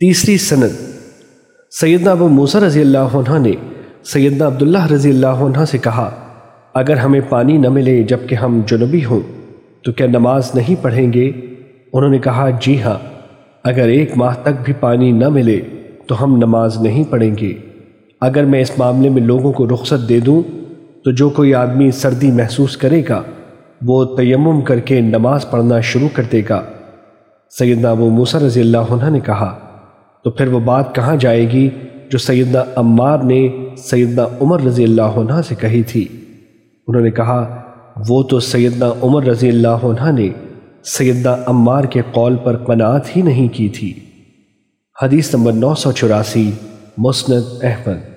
تیسری سند، سیدنا ابو موسیٰ رضی اللہ عنہ نے سیدنا عبداللہ رضی اللہ عنہ سے کہا، اگر ہمیں پانی نہ ملے جبکہ ہم جنوبی ہوں، تو کیا نماز نہیں پڑھیں گے؟ انہوں نے کہا جی ہاں اگر ایک ماہ تک بھی پانی نہ ملے تو ہم نماز نہیں پڑھیں گے۔ اگر میں اس معاملے میں لوگوں کو رخصت دے دوں، تو جو کوئی آدمی سردی محسوس کرے گا، وہ تیمم کر کے نماز پڑھنا شروع کر دے گا۔ سیدنا ابو موسیٰ رضی اللہ عنہ نے کہا تو پھر وہ بات کہاں جائے گی جو سیدنا عمار نے سیدنا عمر رضی اللہ عنہ سے کہی تھی؟ انہوں نے کہا، وہ تو سیدنا عمر رضی اللہ عنہ نے سیدنا عمار کے قول پر قناعت ہی نہیں کی تھی۔ حدیث نمبر نو سو چوراسی، مسند احمد۔